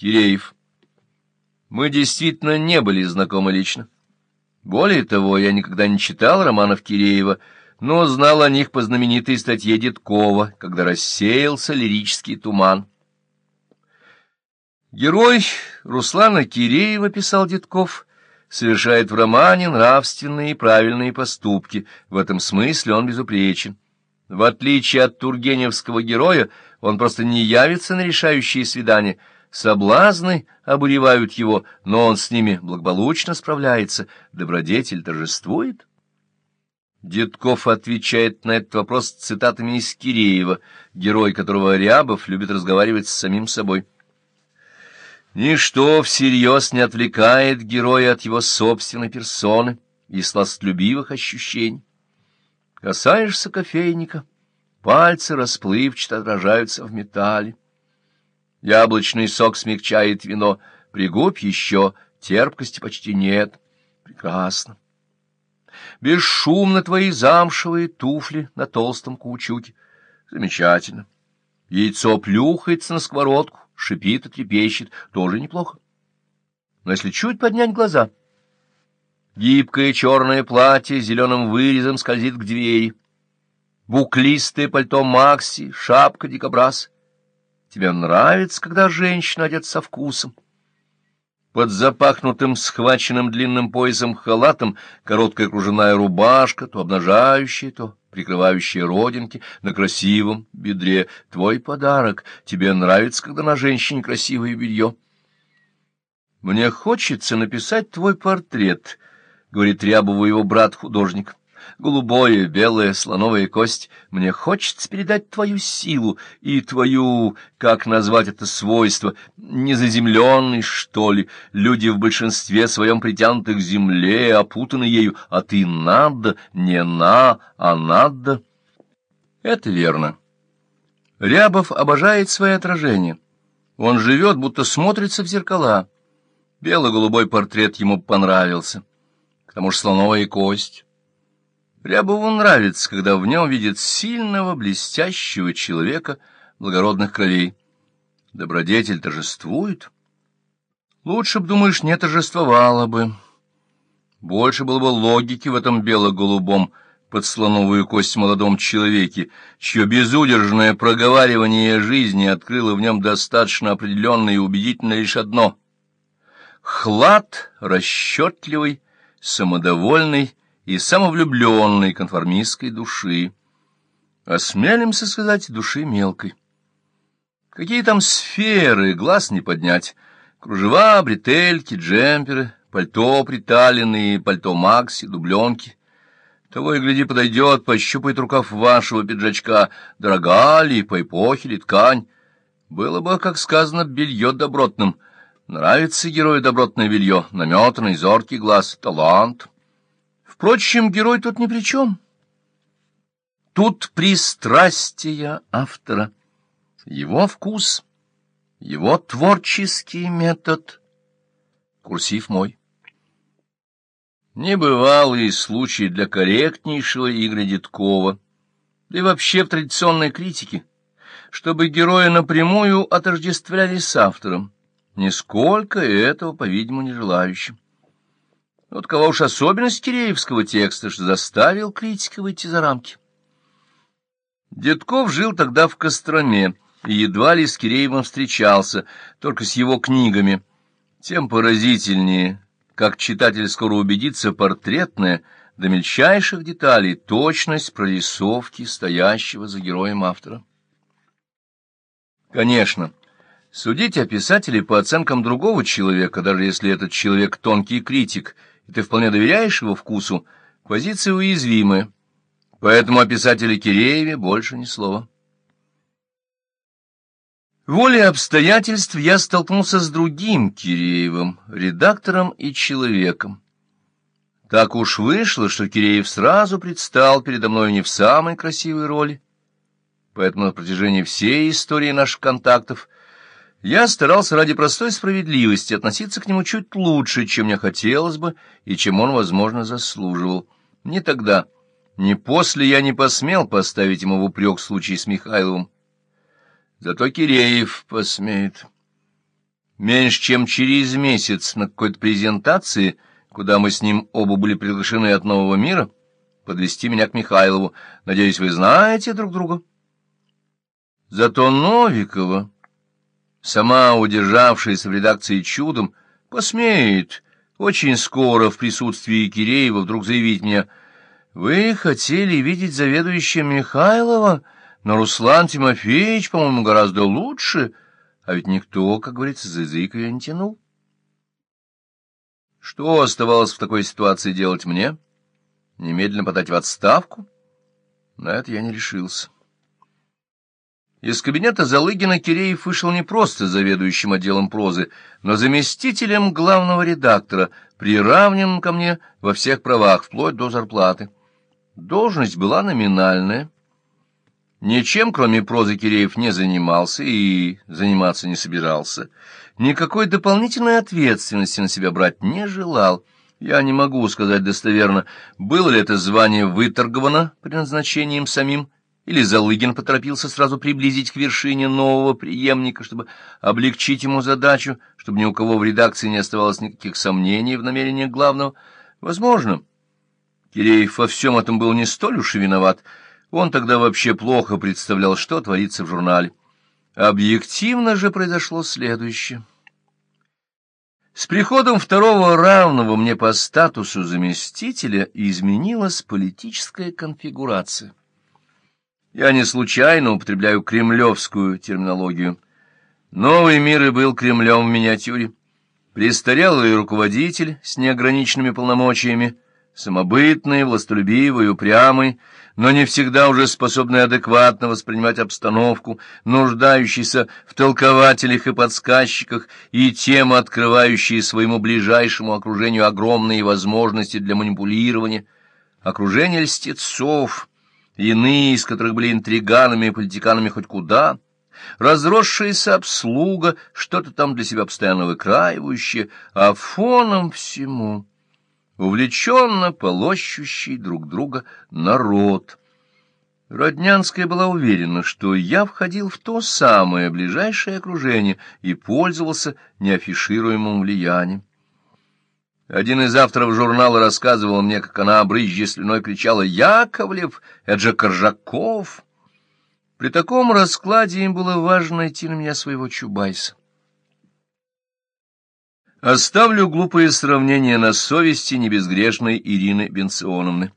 Киреев. Мы действительно не были знакомы лично. Более того, я никогда не читал романов Киреева, но знал о них по знаменитой статье Дедкова, когда рассеялся лирический туман. Герой Руслана Киреева, писал Дедков, совершает в романе нравственные и правильные поступки. В этом смысле он безупречен. В отличие от тургеневского героя, он просто не явится на решающие свидания — Соблазны обуревают его, но он с ними благополучно справляется, добродетель торжествует. Дедков отвечает на этот вопрос цитатами из Киреева, герой которого Рябов любит разговаривать с самим собой. Ничто всерьез не отвлекает героя от его собственной персоны и сластолюбивых ощущений. Касаешься кофейника, пальцы расплывчато отражаются в металле. Яблочный сок смягчает вино. Пригубь еще, терпкости почти нет. Прекрасно. Бесшумно твои замшевые туфли на толстом каучуке. Замечательно. Яйцо плюхается на сковородку, шипит и трепещет. Тоже неплохо. Но если чуть поднять глаза... Гибкое черное платье с зеленым вырезом скользит к двери. Буклистое пальто Макси, шапка дикобраз — Тебе нравится, когда женщина одет со вкусом. Под запахнутым, схваченным длинным поясом халатом короткая кружевная рубашка, то обнажающая, то прикрывающая родинки на красивом бедре. Твой подарок. Тебе нравится, когда на женщине красивое белье. Мне хочется написать твой портрет, — говорит Рябову его брат-художник голубое, белое, слоновая кость. Мне хочется передать твою силу и твою, как назвать это свойство, незаземленный, что ли. Люди в большинстве своем притянуты к земле, опутаны ею, а ты надо, не на, а надо. Это верно. Рябов обожает свои отражения. Он живет, будто смотрится в зеркала. Бело-голубой портрет ему понравился. К тому же слоновая кость. Рябову нравится, когда в нем видит сильного, блестящего человека благородных кровей. Добродетель торжествует. Лучше б, думаешь, не торжествовало бы. Больше было бы логики в этом бело-голубом под слоновую кость молодом человеке, чье безудержное проговаривание жизни открыло в нем достаточно определенное и убедительно лишь одно — хлад расчетливый, самодовольный, и самовлюбленной конформистской души. Осмелимся сказать, души мелкой. Какие там сферы, глаз не поднять. Кружева, бретельки, джемперы, пальто приталенные, пальто Макси, дубленки. Того и гляди подойдет, пощупает рукав вашего пиджачка, дорога ли, по эпохе ли ткань. Было бы, как сказано, белье добротным. Нравится герою добротное белье, наметанный, зоркий глаз, талант. Впрочем, герой тут ни при чем. Тут пристрастие автора, его вкус, его творческий метод. Курсив мой. Небывалый случай для корректнейшего Игоря Дедкова, да и вообще в традиционной критике, чтобы героя напрямую отождествляли с автором, нисколько этого, по-видимому, не желающим. Вот кого уж особенность киреевского текста что заставил критика выйти за рамки. Дедков жил тогда в Костроме и едва ли с Киреевым встречался, только с его книгами. Тем поразительнее, как читатель скоро убедится, портретная, до мельчайших деталей, точность прорисовки стоящего за героем автора. Конечно, судить о писателе по оценкам другого человека, даже если этот человек тонкий критик — и ты вполне доверяешь его вкусу, позиция уязвимая. Поэтому о писателе Кирееве больше ни слова. Волей обстоятельств я столкнулся с другим Киреевым, редактором и человеком. Так уж вышло, что Киреев сразу предстал передо мной не в самой красивой роли, поэтому на протяжении всей истории наших контактов — я старался ради простой справедливости относиться к нему чуть лучше, чем мне хотелось бы и чем он, возможно, заслуживал. Не тогда, ни после я не посмел поставить ему в упрек в случае с Михайловым. Зато Киреев посмеет. Меньше чем через месяц на какой-то презентации, куда мы с ним оба были приглашены от Нового мира, подвести меня к Михайлову. Надеюсь, вы знаете друг друга. Зато Новикова, сама удержавшаяся в редакции чудом, посмеет очень скоро в присутствии Киреева вдруг заявить мне, «Вы хотели видеть заведующего Михайлова, но Руслан Тимофеевич, по-моему, гораздо лучше». А ведь никто, как говорится, за язык ее не тянул. Что оставалось в такой ситуации делать мне? Немедленно подать в отставку? На это я не решился. Из кабинета Залыгина Киреев вышел не просто заведующим отделом прозы, но заместителем главного редактора, приравненным ко мне во всех правах, вплоть до зарплаты. Должность была номинальная — Ничем, кроме прозы, Киреев не занимался и заниматься не собирался. Никакой дополнительной ответственности на себя брать не желал. Я не могу сказать достоверно, было ли это звание выторговано при назначении им самим, или Залыгин поторопился сразу приблизить к вершине нового преемника, чтобы облегчить ему задачу, чтобы ни у кого в редакции не оставалось никаких сомнений в намерениях главного. Возможно, Киреев во всем этом был не столь уж и виноват, он тогда вообще плохо представлял, что творится в журнале. Объективно же произошло следующее. С приходом второго равного мне по статусу заместителя изменилась политическая конфигурация. Я не случайно употребляю кремлевскую терминологию. Новый мир и был Кремлем в миниатюре. Престарелый руководитель с неограниченными полномочиями, самобытный, властолюбивый, упрямый, но не всегда уже способный адекватно воспринимать обстановку, нуждающийся в толкователях и подсказчиках, и тем открывающие своему ближайшему окружению огромные возможности для манипулирования, окружение льстецов, иные из которых были интриганами и политиканами хоть куда, разросшаяся обслуга, что-то там для себя постоянно выкраивающее, а фоном всему увлеченно полощущий друг друга народ. Роднянская была уверена, что я входил в то самое ближайшее окружение и пользовался неафишируемым влиянием. Один из авторов журнала рассказывал мне, как она, брызжа слюной, кричала «Яковлев! Это же Коржаков!» При таком раскладе им было важно найти на меня своего Чубайса. Оставлю глупые сравнения на совести небезгрешной Ирины Бенционовны.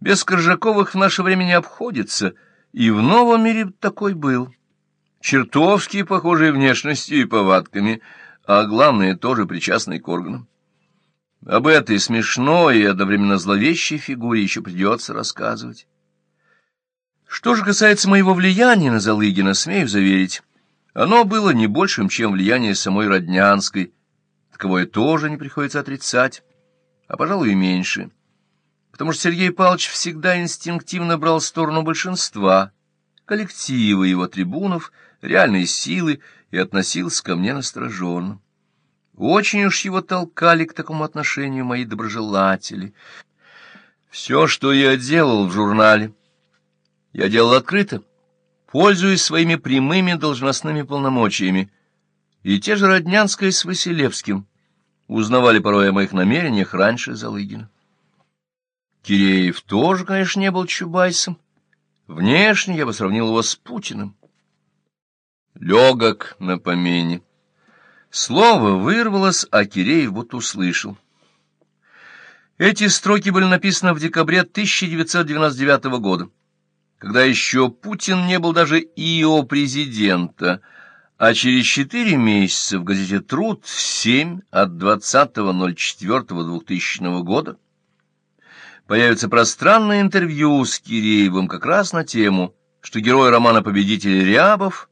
Без Коржаковых в наше время не обходится, и в новом мире такой был. Чертовски похожий внешностью и повадками, а главное, тоже причастный к органам. Об этой смешной и одновременно зловещей фигуре еще придется рассказывать. Что же касается моего влияния на Залыгина, смею заверить, оно было не большим, чем влияние самой Роднянской, Таковое тоже не приходится отрицать, а, пожалуй, и меньше. Потому что Сергей Павлович всегда инстинктивно брал сторону большинства, коллектива его трибунов, реальной силы и относился ко мне настороженно. Очень уж его толкали к такому отношению мои доброжелатели. Все, что я делал в журнале, я делал открыто, пользуясь своими прямыми должностными полномочиями, и те же Роднянская с Василевским узнавали порой о моих намерениях раньше Залыгина. Киреев тоже, конечно, не был Чубайсом. Внешне я бы сравнил его с Путиным. Легок на помине. Слово вырвалось, а Киреев будто услышал. Эти строки были написаны в декабре 1999 года, когда еще Путин не был даже ИО президента, а через четыре месяца в газете «Труд» 7 от 20.04.2000 года появится пространное интервью с Киреевым как раз на тему, что герой романа «Победитель Рябов»,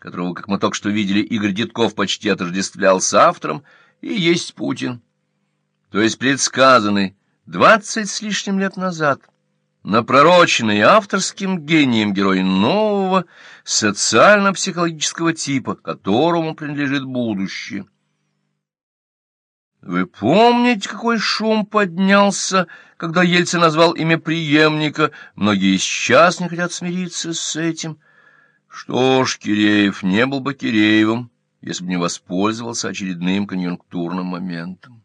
которого, как мы только что видели, Игорь Детков почти отождествлял с автором, и есть Путин, то есть предсказанный двадцать с лишним лет назад – напророченный авторским гением герой нового социально-психологического типа, которому принадлежит будущее. Вы помните, какой шум поднялся, когда Ельцин назвал имя преемника? Многие сейчас не хотят смириться с этим. Что ж, Киреев не был бы Киреевым, если бы не воспользовался очередным конъюнктурным моментом.